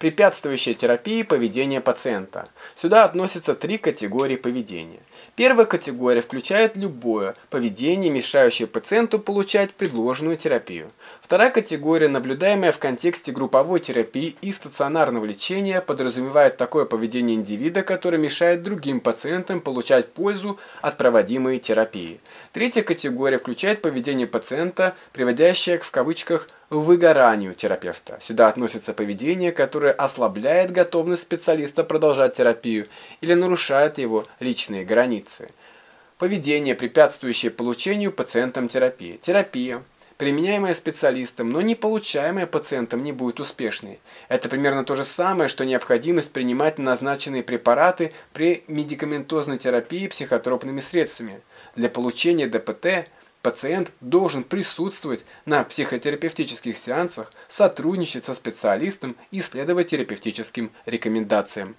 препятствующая терапии поведения пациента. Сюда относятся три категории поведения. Первая категория включает любое поведение, мешающее пациенту получать предложенную терапию. Вторая категория, наблюдаемая в контексте групповой терапии и стационарного лечения, подразумевает такое поведение индивида, которое мешает другим пациентам получать пользу от проводимой терапии. Третья категория включает поведение пациента, приводящее к в кавычках выгоранию терапевта. Сюда относится поведение, которое ослабляет готовность специалиста продолжать терапию или нарушает его личные границы. Поведение, препятствующее получению пациентам терапии. Терапия, применяемая специалистом, но не получаемая пациентом, не будет успешной. Это примерно то же самое, что необходимость принимать назначенные препараты при медикаментозной терапии психотропными средствами. Для получения ДПТ – Пациент должен присутствовать на психотерапевтических сеансах, сотрудничать со специалистом и следовать терапевтическим рекомендациям.